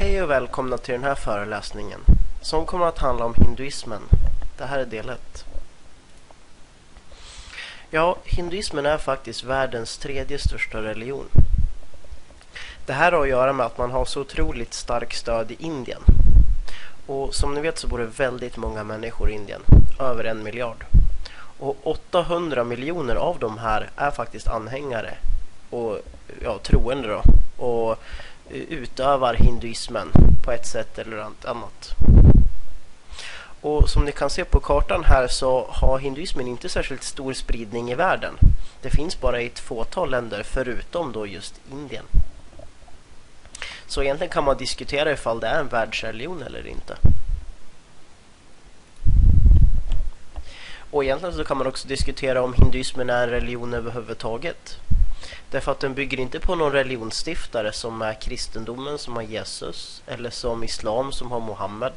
Hej och välkomna till den här föreläsningen som kommer att handla om hinduismen. Det här är del 1. Ja, hinduismen är faktiskt världens tredje största religion. Det här har att göra med att man har så otroligt starkt stöd i Indien. Och som ni vet så bor det väldigt många människor i Indien, över en miljard. Och 800 miljoner av de här är faktiskt anhängare och ja, troende då. Och Eh, utövar hinduismen på ett sätt eller annat. Och som ni kan se på kartan här så har hinduismen inte särskilt stor spridning i världen. Det finns bara i ett fåtal länder förutom då just Indien. Så egentligen kan man diskutera ifall det är en världsreligion eller inte. Och egentligen så kan man också diskutera om hinduismen är en religion överhuvudtaget. Därför att den bygger inte på någon religionsstiftare som är kristendomen som har Jesus eller som islam som har Mohammed.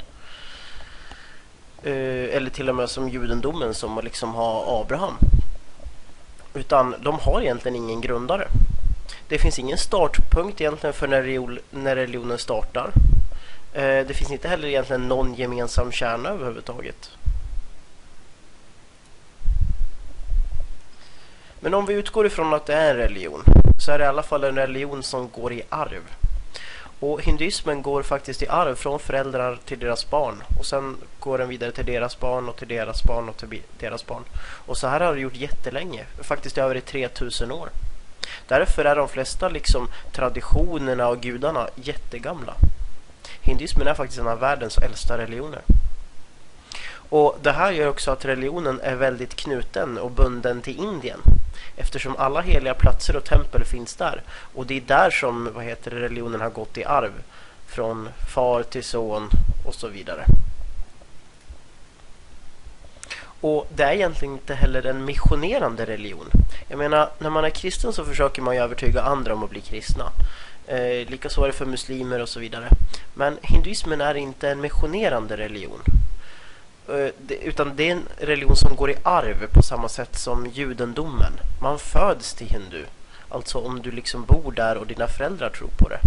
Eh, eller till och med som judendomen som liksom har Abraham. Utan de har egentligen ingen grundare. Det finns ingen startpunkt egentligen för när religionen startar. Eh, det finns inte heller egentligen någon gemensam kärna överhuvudtaget. Men om vi utgår ifrån att det är en religion så är det i alla fall en religion som går i arv. Och hinduismen går faktiskt i arv från föräldrar till deras barn. Och sen går den vidare till deras barn och till deras barn och till deras barn. Och så här har det gjort jättelänge. Faktiskt över i 3000 år. Därför är de flesta liksom traditionerna och gudarna jättegamla. Hinduismen är faktiskt en av världens äldsta religioner. Och det här gör också att religionen är väldigt knuten och bunden till Indien. Eftersom alla heliga platser och tempel finns där. Och det är där som vad heter det, religionen har gått i arv. Från far till son och så vidare. Och det är egentligen inte heller en missionerande religion. Jag menar, när man är kristen så försöker man ju övertyga andra om att bli kristna. Eh, Likaså är det för muslimer och så vidare. Men hinduismen är inte en missionerande religion. Eh, utan det är en religion som går i arv på samma sätt som judendomen. Man föds till hindu. Alltså om du liksom bor där och dina föräldrar tror på det.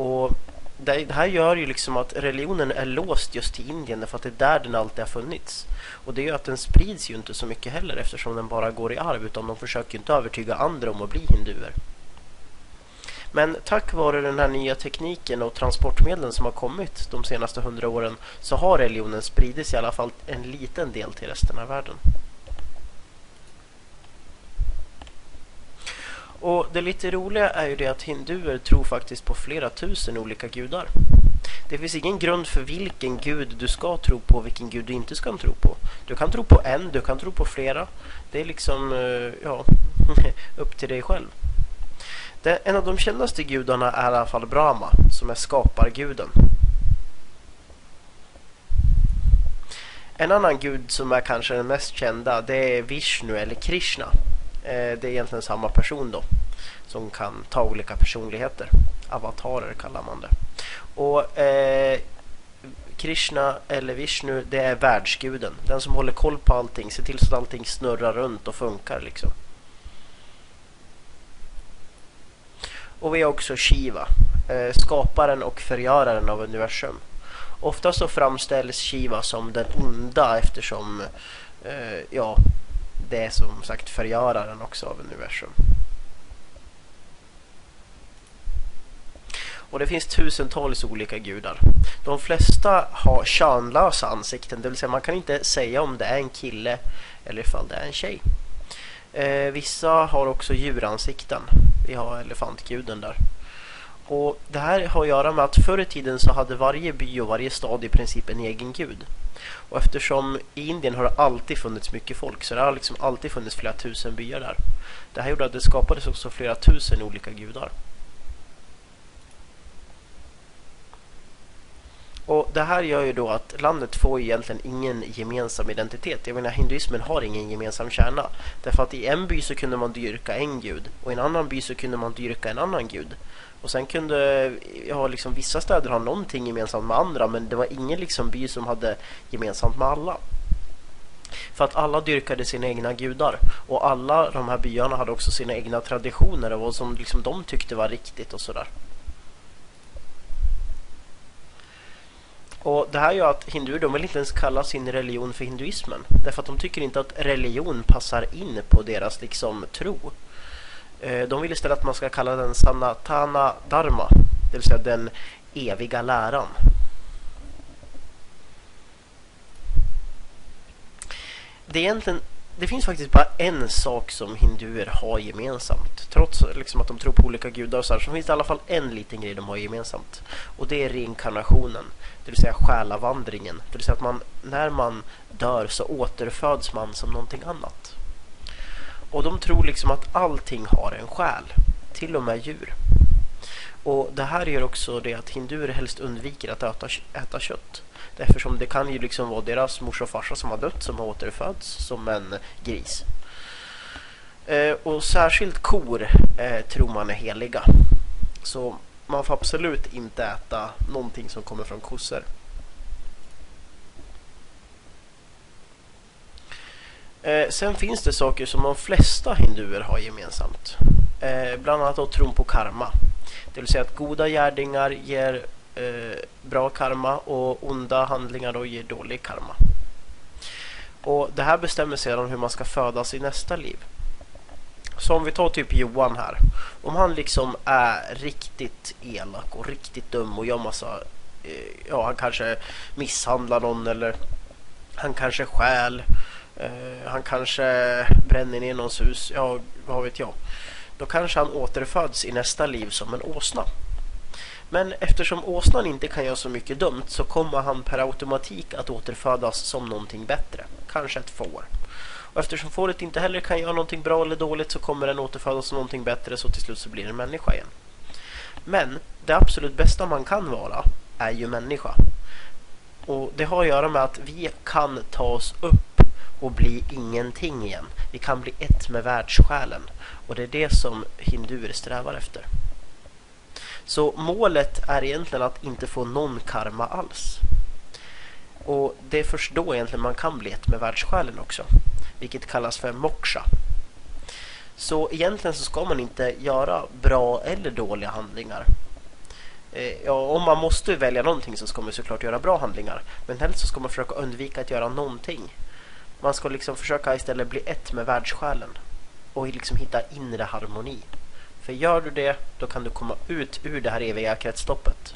Och det här gör ju liksom att religionen är låst just till Indien för att det är där den alltid har funnits. Och det gör att den sprids ju inte så mycket heller eftersom den bara går i arv utan de försöker inte övertyga andra om att bli hinduer. Men tack vare den här nya tekniken och transportmedlen som har kommit de senaste hundra åren så har religionen spridits i alla fall en liten del till resten av världen. Och det lite roliga är ju det att hinduer tror faktiskt på flera tusen olika gudar. Det finns ingen grund för vilken gud du ska tro på och vilken gud du inte ska tro på. Du kan tro på en, du kan tro på flera. Det är liksom, eh, ja, upp till dig själv. Det, en av de kändaste gudarna är i alla fall Brahma, som är skaparguden. En annan gud som är kanske den mest kända det är Vishnu eller Krishna. Eh, det är egentligen samma person då. Som kan ta olika personligheter. Avatarer kallar man det. Och eh, Krishna eller Vishnu det är världsguden. Den som håller koll på allting. Ser till så att allting snurrar runt och funkar liksom. Och vi är också Shiva, eh, skaparen och förgöraren av universum. Ofta så framställs Shiva som den onda eftersom eh, ja, det är som sagt förgöraren också av universum. Och det finns tusentals olika gudar. De flesta har könlösa ansikten, det vill säga man kan inte säga om det är en kille eller ifall det är en tjej. Eh, vissa har också djuransikten. Vi har elefantguden där. Och det här har att göra med att förr i tiden så hade varje by och varje stad i princip en egen gud. Och eftersom i Indien har det alltid funnits mycket folk så det har liksom alltid funnits flera tusen byar där. Det här gjorde att det skapades också flera tusen olika gudar. Och det här gör ju då att landet får egentligen ingen gemensam identitet. Jag menar, hinduismen har ingen gemensam kärna. Därför att i en by så kunde man dyrka en gud och i en annan by så kunde man dyrka en annan gud. Och sen kunde ja, liksom, vissa städer ha någonting gemensamt med andra men det var ingen liksom, by som hade gemensamt med alla. För att alla dyrkade sina egna gudar. Och alla de här byarna hade också sina egna traditioner och vad som liksom, de tyckte var riktigt och sådär. Och det här gör att hinduer de vill inte ens kalla sin religion för hinduismen. Därför att de tycker inte att religion passar in på deras liksom tro. Eh, de vill istället att man ska kalla den Sanatana Dharma. Det vill säga den eviga läran. Det är egentligen det finns faktiskt bara en sak som hinduer har gemensamt. Trots liksom, att de tror på olika gudar och så, här, så finns det i alla fall en liten grej de har gemensamt. Och det är reinkarnationen, det vill säga själavandringen. Det vill säga att man, när man dör så återföds man som någonting annat. Och de tror liksom att allting har en själ, till och med djur. Och det här gör också det att hinduer helst undviker att äta, äta kött. Eftersom det kan ju liksom vara deras mors och farsa som har dött som har återfötts som en gris. Eh, och särskilt kor eh, tror man är heliga. Så man får absolut inte äta någonting som kommer från kossor. Eh, sen finns det saker som de flesta hinduer har gemensamt. Bland annat tron på karma. Det vill säga att goda gärningar ger eh, bra karma och onda handlingar då ger dålig karma. Och det här bestämmer sedan hur man ska födas i nästa liv. Så om vi tar typ Johan här. Om han liksom är riktigt elak och riktigt dum och gör massa... Eh, ja, han kanske misshandlar någon eller han kanske stjäl. Eh, han kanske bränner ner någons hus. Ja, vad vet jag. Då kanske han återföds i nästa liv som en åsna. Men eftersom åsnan inte kan göra så mycket dumt så kommer han per automatik att återfödas som någonting bättre. Kanske ett får. Och eftersom fåret inte heller kan göra någonting bra eller dåligt så kommer den återfödas som någonting bättre så till slut så blir det en människa igen. Men det absolut bästa man kan vara är ju människa. Och det har att göra med att vi kan ta oss upp och bli ingenting igen. Vi kan bli ett med världssjälen. Och det är det som hinduer strävar efter. Så målet är egentligen att inte få någon karma alls. Och det är först då egentligen man kan bli ett med världssjälen också. Vilket kallas för moksha. Så egentligen så ska man inte göra bra eller dåliga handlingar. Eh, ja, om man måste välja någonting så ska man såklart göra bra handlingar. Men helst så ska man försöka undvika att göra någonting. Man ska liksom försöka istället bli ett med världssjälen. Och liksom hitta inre harmoni. För gör du det, då kan du komma ut ur det här eviga kretsloppet.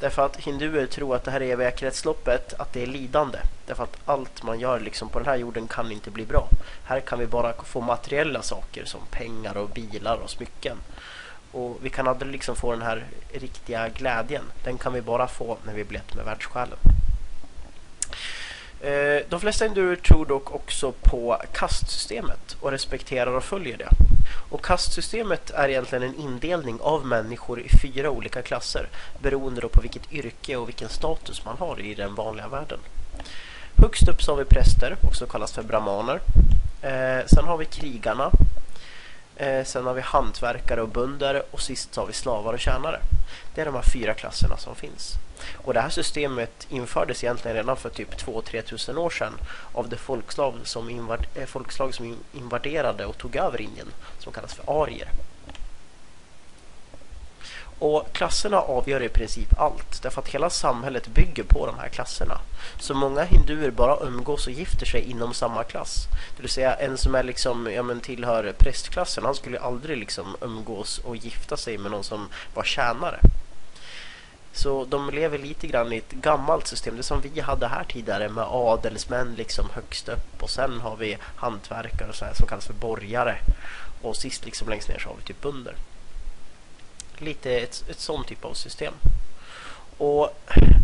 Därför att hinduer tror att det här eviga kretsloppet, att det är lidande. Därför att allt man gör liksom på den här jorden kan inte bli bra. Här kan vi bara få materiella saker som pengar och bilar och smycken. Och vi kan aldrig liksom få den här riktiga glädjen. Den kan vi bara få när vi blir ett med världssjälen. Eh, de flesta hinduer tror dock också på kastsystemet och respekterar och följer det. Och kastsystemet är egentligen en indelning av människor i fyra olika klasser beroende på vilket yrke och vilken status man har i den vanliga världen. Högst upp så har vi präster, också kallas för brahmaner. Eh, sen har vi krigarna. Eh, sen har vi hantverkare och bönder och sist så har vi slavar och tjänare. Det är de här fyra klasserna som finns. Och det här systemet infördes egentligen redan för typ 2-3 tusen år sedan av det folkslag som, invad eh, folkslag som invaderade och tog över Indien som kallas för arier. Och klasserna avgör i princip allt därför att hela samhället bygger på de här klasserna. Så många hinduer bara umgås och gifter sig inom samma klass. Det vill säga en som är liksom, ja, men tillhör prästklassen, han skulle aldrig liksom umgås och gifta sig med någon som var tjänare. Så de lever lite grann i ett gammalt system. Det som vi hade här tidigare med adelsmän liksom högst upp. Och sen har vi hantverkare och så här, som kallas för borgare. Och sist liksom längst ner så har vi typ bönder. Lite ett, ett sånt typ av system. Och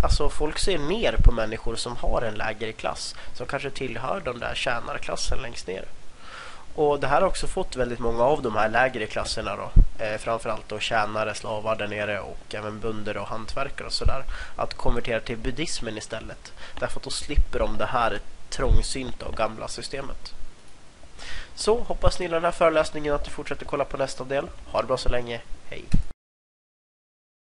alltså folk ser ner på människor som har en lägre klass. Som kanske tillhör den där tjänarklassen längst ner. Och det här har också fått väldigt många av de här lägre klasserna då, eh, framförallt då tjänare, slavar där nere och även bönder och hantverkare och sådär, att konvertera till buddhismen istället. Därför att då slipper de det här trångsynta och gamla systemet. Så hoppas ni gillar den här föreläsningen att du fortsätter kolla på nästa del. Ha det bra så länge. Hej!